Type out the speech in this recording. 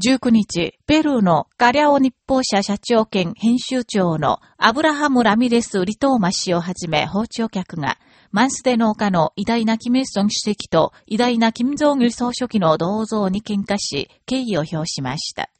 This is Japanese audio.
19日、ペルーのカリャオ日報社社長兼編集長のアブラハム・ラミレス・リトーマ氏をはじめ包丁客が、マンスデ農家の偉大なキム・イソン主席と偉大なキム・ジョン・ル総書記の銅像に喧嘩し、敬意を表しました。